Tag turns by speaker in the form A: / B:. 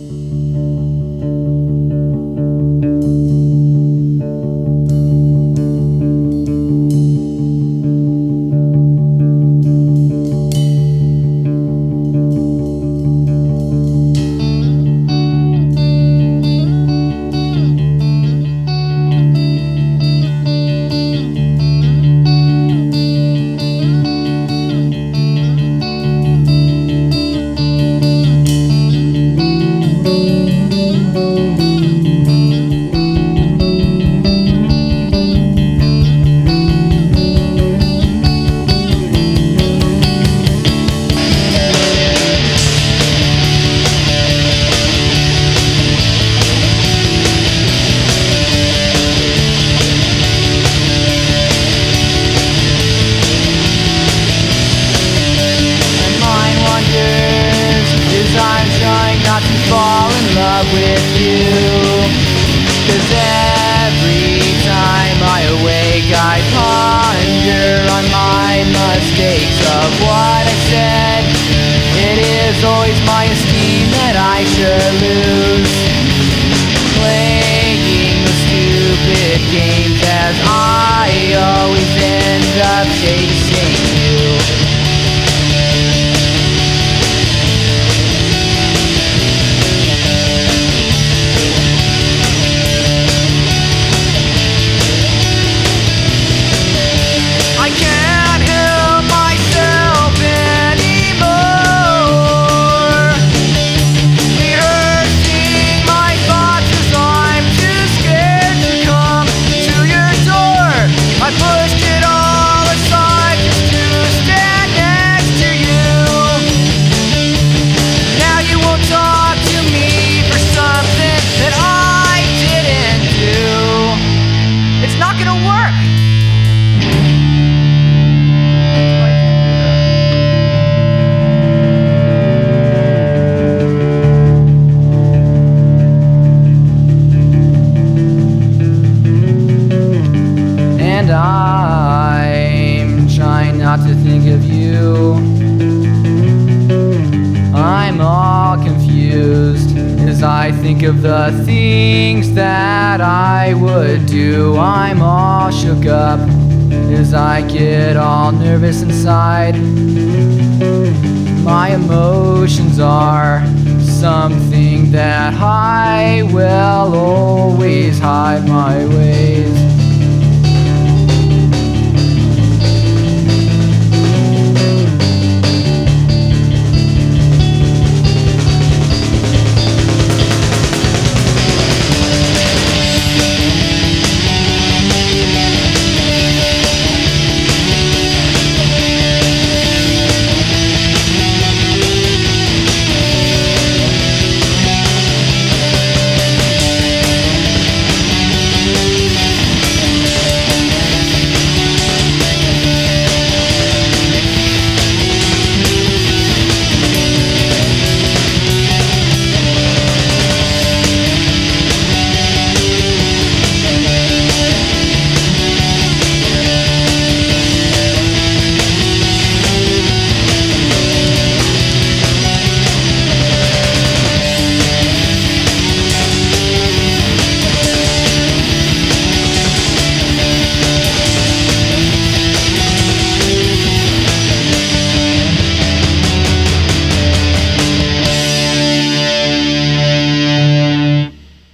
A: My with you. Cause every time I awake, I ponder on my mistakes of what I said. It is always my esteem that I should lose. Playing the stupid games as I always end up chasing you. Not to think of you. I'm all confused as I think of the things that I would do. I'm all shook up as I get all nervous inside. My emotions are something that I will always hide my ways.